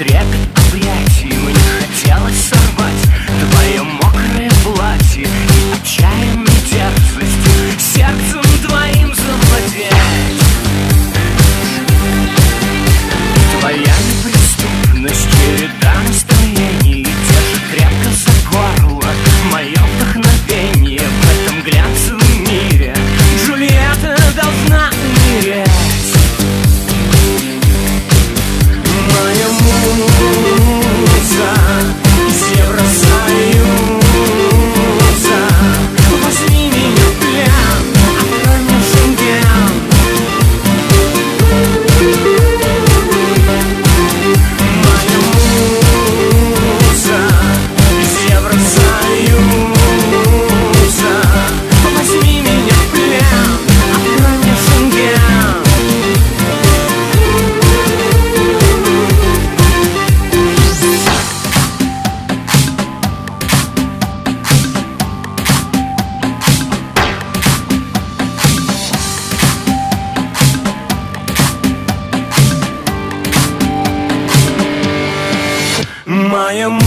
секрет. моя муза.